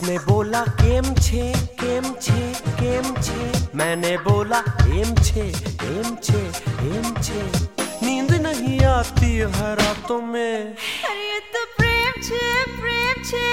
उसने बोला केम छे केम छे केम छे। मैंने बोला, एम छे एम छे एम छे। नींद नहीं आती है रातों में। अरे तो प्रेम छे प्रेम छे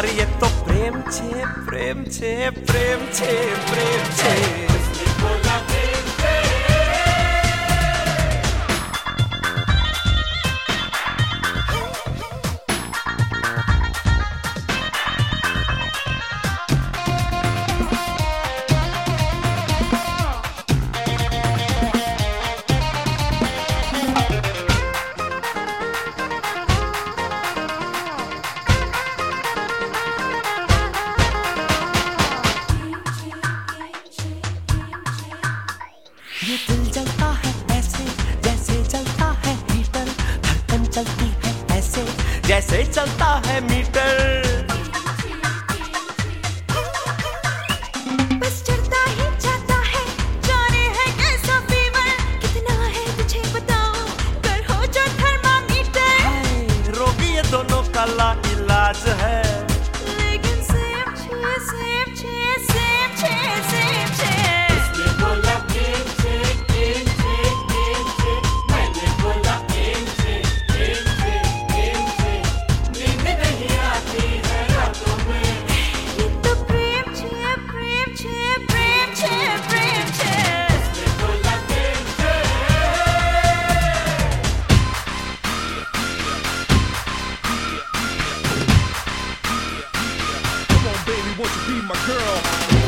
अरे ये तो प्रेम छे प्रेम छे है जैसे चलता है धड़कन चलती है जैसे चलता है मीटर। Girl?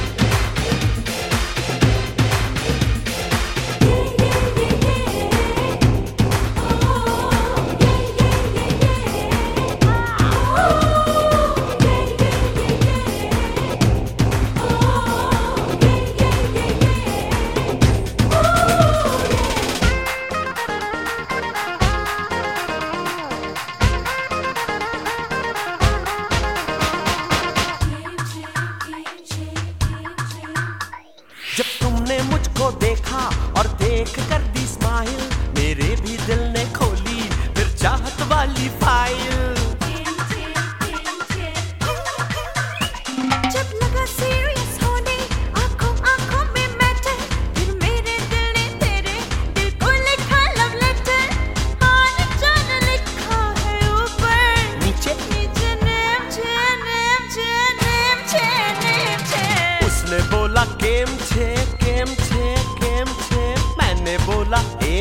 देखा और देख कर दी स्माइल मेरे भी दिल ने खोली फिर चाहत वाली फ़ाइल जब लगा सीरियस होने आँखों आँखों में मैटर फिर मेरे दिल ने तेरे दिल को लिखा लव लेटर हाल चाल लिखा है ऊपर। नीचे। नीचे नेम छे नेम छे नेम छे नेम छे उसने बोला केम छे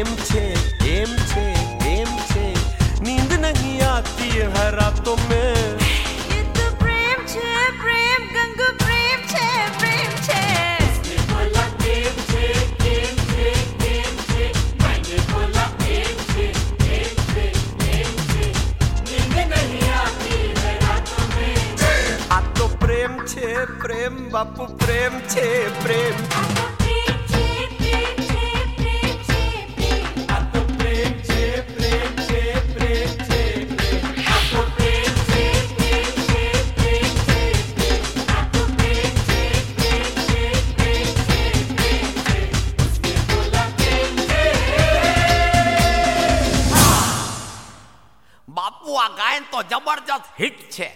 छे एम छे एम छे। नींद नहीं आती है रातों में। प्रेम छे प्रेम छे प्रेम छे। हाँ तो प्रेम छे प्रेम बापू प्रेम छे प्रेम। બાપુ આ ગાયન તો જબરજસ્ત હિટ છે